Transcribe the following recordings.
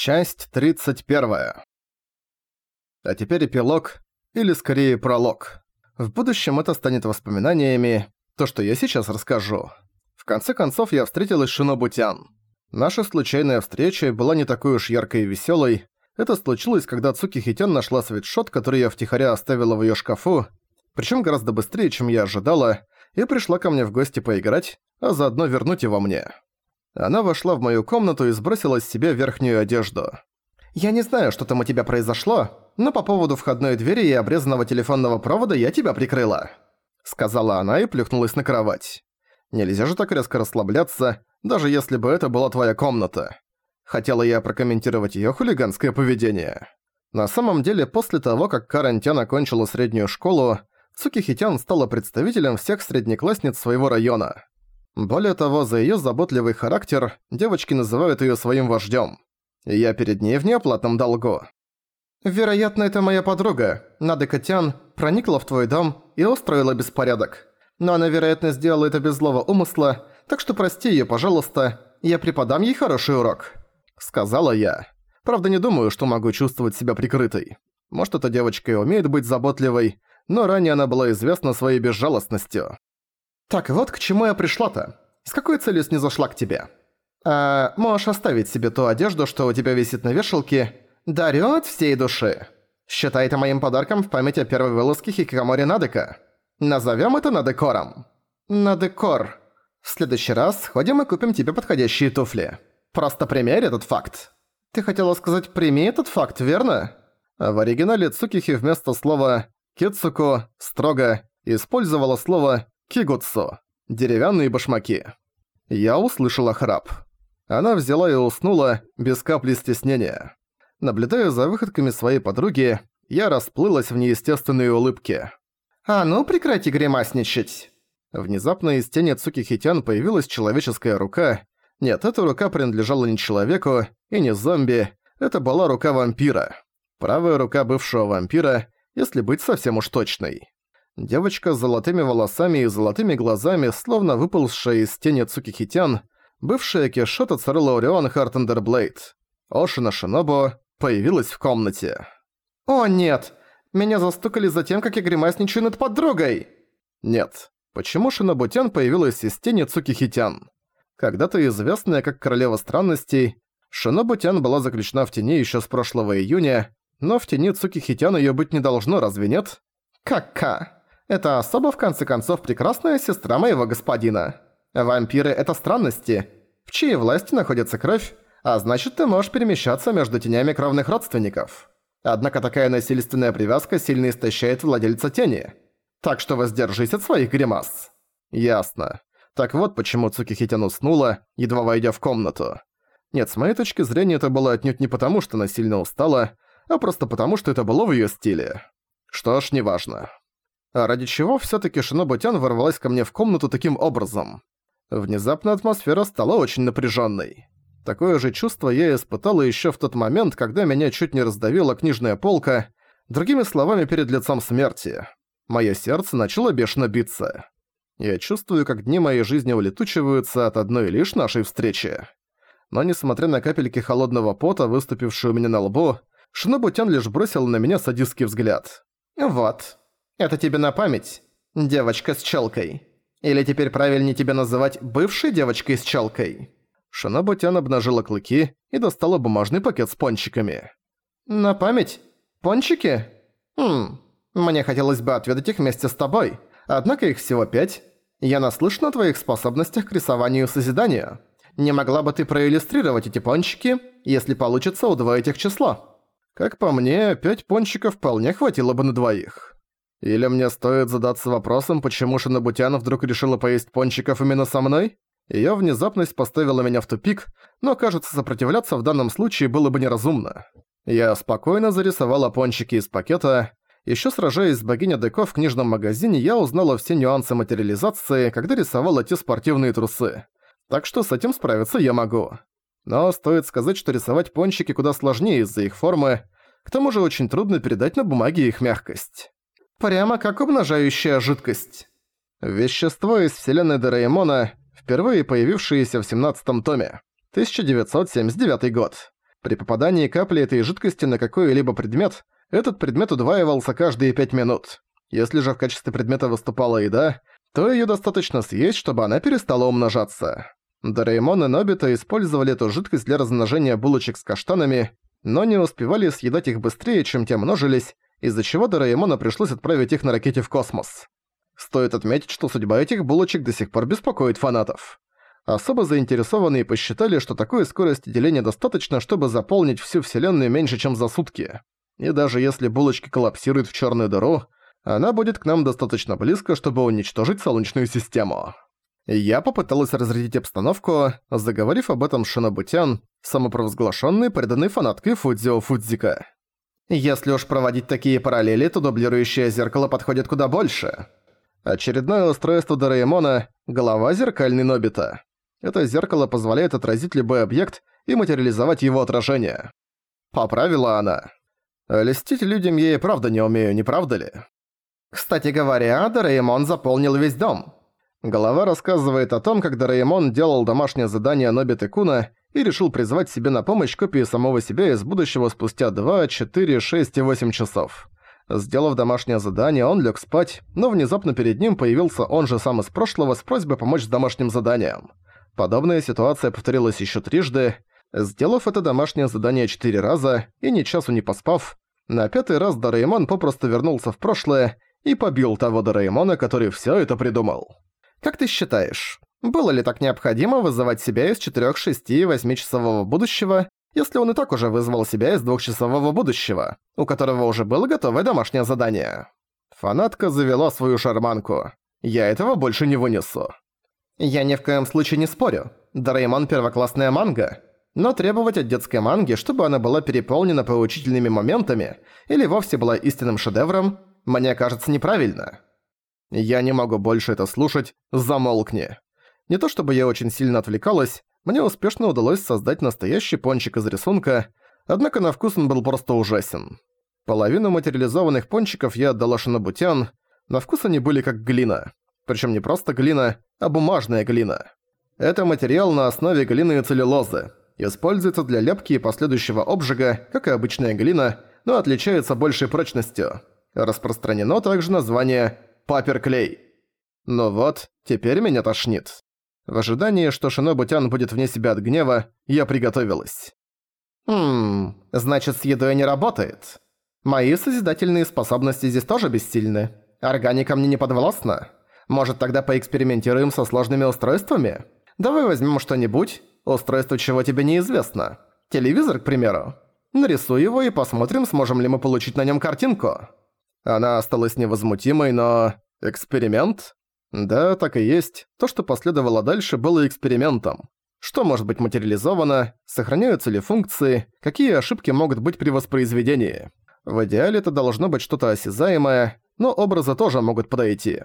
Часть 31. А теперь эпилог, или скорее пролог. В будущем это станет воспоминаниями, то, что я сейчас расскажу. В конце концов, я встретилась с Шинобутян. Наша случайная встреча была не такой уж яркой и веселой. Это случилось, когда Цуки Хитян нашла свитшот, который я втихаря оставила в ее шкафу, причем гораздо быстрее, чем я ожидала, и пришла ко мне в гости поиграть, а заодно вернуть его мне. Она вошла в мою комнату и сбросила с себя верхнюю одежду. «Я не знаю, что там у тебя произошло, но по поводу входной двери и обрезанного телефонного провода я тебя прикрыла», сказала она и плюхнулась на кровать. «Нельзя же так резко расслабляться, даже если бы это была твоя комната». Хотела я прокомментировать её хулиганское поведение. На самом деле, после того, как Карантян окончила среднюю школу, Цуки Хитян стала представителем всех среднеклассниц своего района. Более того, за её заботливый характер девочки называют её своим вождём. я перед ней в неоплатном долгу. Вероятно, это моя подруга, Нада Котян, проникла в твой дом и устроила беспорядок. Но она, вероятно, сделала это без злого умысла, так что прости её, пожалуйста, я преподам ей хороший урок», — сказала я. Правда, не думаю, что могу чувствовать себя прикрытой. Может, эта девочка и умеет быть заботливой, но ранее она была известна своей безжалостностью. «Так вот к чему я пришла-то. С какой целью снизошла к тебе? А, можешь оставить себе ту одежду, что у тебя висит на вешалке. Дарю от всей души. Считай это моим подарком в память о первой вылазке Хикамори Надека. Назовем это Надекором. Надекор. В следующий раз сходим и купим тебе подходящие туфли. Просто примерь этот факт. Ты хотела сказать «прими этот факт», верно? В оригинале Цукихи вместо слова «кицуко» строго использовала слово Кигутсо. Деревянные башмаки. Я услышала храп. Она взяла и уснула, без капли стеснения. Наблюдая за выходками своей подруги, я расплылась в неестественной улыбке. «А ну прекрати гримасничать!» Внезапно из тени Цуки Хитян появилась человеческая рука. Нет, эта рука принадлежала не человеку и не зомби, это была рука вампира. Правая рука бывшего вампира, если быть совсем уж точной. Девочка с золотыми волосами и золотыми глазами, словно выползшая из тени Цукихитян, бывшая Киссшот Ацеролаорион Хартандерблейд. Ошино Шинобу появилась в комнате. «О, нет! Меня застукали за тем, как я гримасничаю над подругой!» «Нет. Почему Шинобутян появилась из тени Цукихитян? Когда-то известная как Королева Странностей, Шинобутян была заключена в тени еще с прошлого июня, но в тени Цукихитян её быть не должно, разве нет? «Как-ка!» Это особо, в конце концов, прекрасная сестра моего господина. Вампиры — это странности, в чьей власти находится кровь, а значит, ты можешь перемещаться между тенями кровных родственников. Однако такая насильственная привязка сильно истощает владельца тени. Так что воздержись от своих гримас. Ясно. Так вот почему Цукихитян уснула, едва войдя в комнату. Нет, с моей точки зрения это было отнюдь не потому, что она сильно устала, а просто потому, что это было в её стиле. Что ж, неважно. А ради чего всё-таки Шинобутян ворвалась ко мне в комнату таким образом? Внезапно атмосфера стала очень напряжённой. Такое же чувство я испытала ещё в тот момент, когда меня чуть не раздавила книжная полка, другими словами, перед лицом смерти. Моё сердце начало бешено биться. Я чувствую, как дни моей жизни улетучиваются от одной лишь нашей встречи. Но несмотря на капельки холодного пота, выступившие у меня на лбу, Шинобутян лишь бросил на меня садистский взгляд. «Вот, это тебе на память, девочка с челкой. Или теперь правильнее тебе называть бывшей девочкой с челкой?» Шинобутян обнажила клыки и достала бумажный пакет с пончиками. «На память? Пончики? Хм, мне хотелось бы отведать их вместе с тобой, однако их всего пять. Я наслышан о твоих способностях к рисованию и созиданию. Не могла бы ты проиллюстрировать эти пончики, если получится удвоить их число?» Как по мне, пять пончиков вполне хватило бы на двоих. Или мне стоит задаться вопросом, почему Шинобутян вдруг решила поесть пончиков именно со мной? Её внезапность поставила меня в тупик, но, кажется, сопротивляться в данном случае было бы неразумно. Я спокойно зарисовала пончики из пакета. Ещё сражаясь с богиней Деко в книжном магазине, я узнала все нюансы материализации, когда рисовала те спортивные трусы. Так что с этим справиться я могу. Но стоит сказать, что рисовать пончики куда сложнее из-за их формы, к тому же очень трудно передать на бумаге их мягкость. Прямо как умножающая жидкость. Вещество из вселенной Дораэмона, впервые появившееся в 17-м томе. 1979 год. При попадании капли этой жидкости на какой-либо предмет, этот предмет удваивался каждые 5 минут. Если же в качестве предмета выступала еда, то её достаточно съесть, чтобы она перестала умножаться. Дораэмон и Нобита использовали эту жидкость для размножения булочек с каштанами, но не успевали съедать их быстрее, чем те множились, из-за чего Дораэмону пришлось отправить их на ракете в космос. Стоит отметить, что судьба этих булочек до сих пор беспокоит фанатов. Особо заинтересованные посчитали, что такой скорости деления достаточно, чтобы заполнить всю Вселенную меньше, чем за сутки. И даже если булочки коллапсируют в черную дыру, она будет к нам достаточно близко, чтобы уничтожить Солнечную систему. Я попыталась разрядить обстановку, заговорив об этом Шинобутян, самопровозглашенной преданной фанаткой Фудзио Фудзика. Если уж проводить такие параллели, то дублирующее зеркало подходит куда больше. Очередное устройство Дораэмона — голова зеркальный Нобита. Это зеркало позволяет отразить любой объект и материализовать его отражение. Поправила она. Листить людям я и правда не умею, не правда ли? Кстати говоря, Дораэмон заполнил весь дом. Голова рассказывает о том, как Дораэмон делал домашнее задание Нобиты Куна и решил призвать себе на помощь копии самого себя из будущего спустя 2, 4, 6 и 8 часов. Сделав домашнее задание, он лег спать, но внезапно перед ним появился он же сам из прошлого с просьбой помочь с домашним заданием. Подобная ситуация повторилась еще трижды. Сделав это домашнее задание четыре раза и ни часу не поспав, на пятый раз Дораэмон попросту вернулся в прошлое и побил того Дораэмона, который все это придумал. Как ты считаешь, было ли так необходимо вызывать себя из 4, 6 и 8-часового будущего, если он и так уже вызвал себя из двухчасового будущего, у которого уже было готовое домашнее задание. Фанатка завела свою шарманку. Я этого больше не вынесу. Я ни в коем случае не спорю. Дореймон первоклассная манга. Но требовать от детской манги, чтобы она была переполнена поучительными моментами или вовсе была истинным шедевром, мне кажется неправильно. Я не могу больше это слушать, замолкни. Не то чтобы я очень сильно отвлекалась, мне успешно удалось создать настоящий пончик из рисунка, однако на вкус он был просто ужасен. Половину материализованных пончиков я отдала шинобутян, на вкус они были как глина. Причем не просто глина, а бумажная глина. Это материал на основе глины и целлюлозы. Используется для лепки и последующего обжига, как и обычная глина, но отличается большей прочностью. Распространено также название «паперклей». Ну вот, теперь меня тошнит. В ожидании, что Шинобутян будет вне себя от гнева, я приготовилась. «Хм, значит, с едой не работает. Мои созидательные способности здесь тоже бессильны. Органика мне не подвластна. Может, тогда поэкспериментируем со сложными устройствами? Давай возьмем что-нибудь, устройство чего тебе неизвестно. Телевизор, к примеру. Нарисуй его и посмотрим, сможем ли мы получить на нем картинку». Она осталась невозмутимой, но... Эксперимент? Да, так и есть. То, что последовало дальше, было экспериментом. Что может быть материализовано, сохраняются ли функции, какие ошибки могут быть при воспроизведении. В идеале это должно быть что-то осязаемое, но образы тоже могут подойти.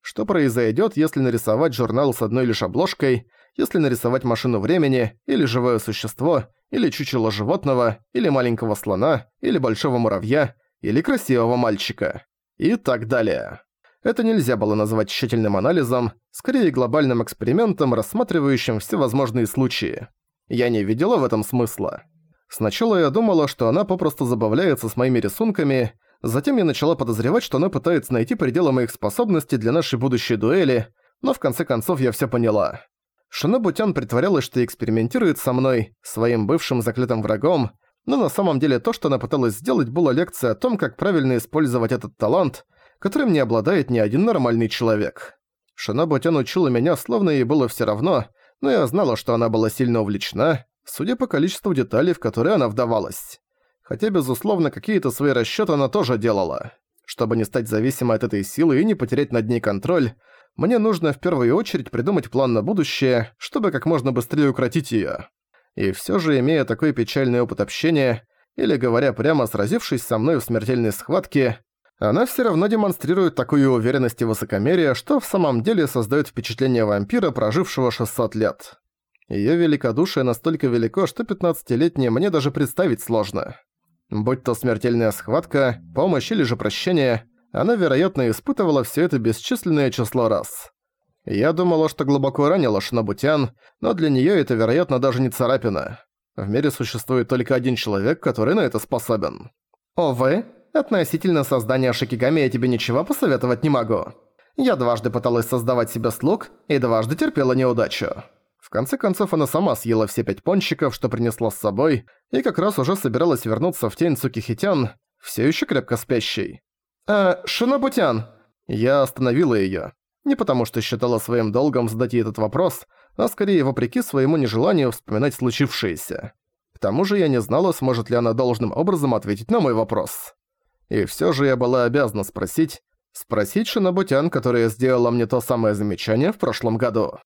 Что произойдет, если нарисовать журнал с одной лишь обложкой, если нарисовать машину времени, или живое существо, или чучело животного, или маленького слона, или большого муравья, или красивого мальчика. И так далее. Это нельзя было назвать тщательным анализом, скорее глобальным экспериментом, рассматривающим все возможные случаи. Я не видела в этом смысла. Сначала я думала, что она попросту забавляется с моими рисунками, затем я начала подозревать, что она пытается найти пределы моих способностей для нашей будущей дуэли, но в конце концов я все поняла. Шинобутян притворялась, что экспериментирует со мной, своим бывшим заклятым врагом, но на самом деле то, что она пыталась сделать, была лекция о том, как правильно использовать этот талант, которым не обладает ни один нормальный человек. Шинобутян учила меня, словно ей было все равно, но я знала, что она была сильно увлечена, судя по количеству деталей, в которые она вдавалась. Хотя, безусловно, какие-то свои расчёты она тоже делала. Чтобы не стать зависимой от этой силы и не потерять над ней контроль, мне нужно в первую очередь придумать план на будущее, чтобы как можно быстрее укротить её. И всё же, имея такой печальный опыт общения, или говоря прямо, сразившись со мной в смертельной схватке, она все равно демонстрирует такую уверенность и высокомерие, что в самом деле создает впечатление вампира, прожившего 600 лет. Её великодушие настолько велико, что 15-летнее мне даже представить сложно. Будь то смертельная схватка, помощь или же прощение, она, вероятно, испытывала все это бесчисленное число раз. Я думала, что глубоко ранила Шинобутян, но для нее это, вероятно, даже не царапина. В мире существует только один человек, который на это способен. Увы, относительно создания Шикигами я тебе ничего посоветовать не могу. Я дважды пыталась создавать себе слуг и дважды терпела неудачу. В конце концов, она сама съела все пять пончиков, что принесла с собой, и как раз уже собиралась вернуться в тень Цукихитян, все еще крепко спящей. «Э, Шинобутян!» Я остановила её. Не потому что считала своим долгом задать ей этот вопрос, а скорее вопреки своему нежеланию вспоминать случившееся. К тому же я не знала, сможет ли она должным образом ответить на мой вопрос. И всё же я была обязана спросить, спросить Шинобутян, которая сделала мне то самое замечание в прошлом году.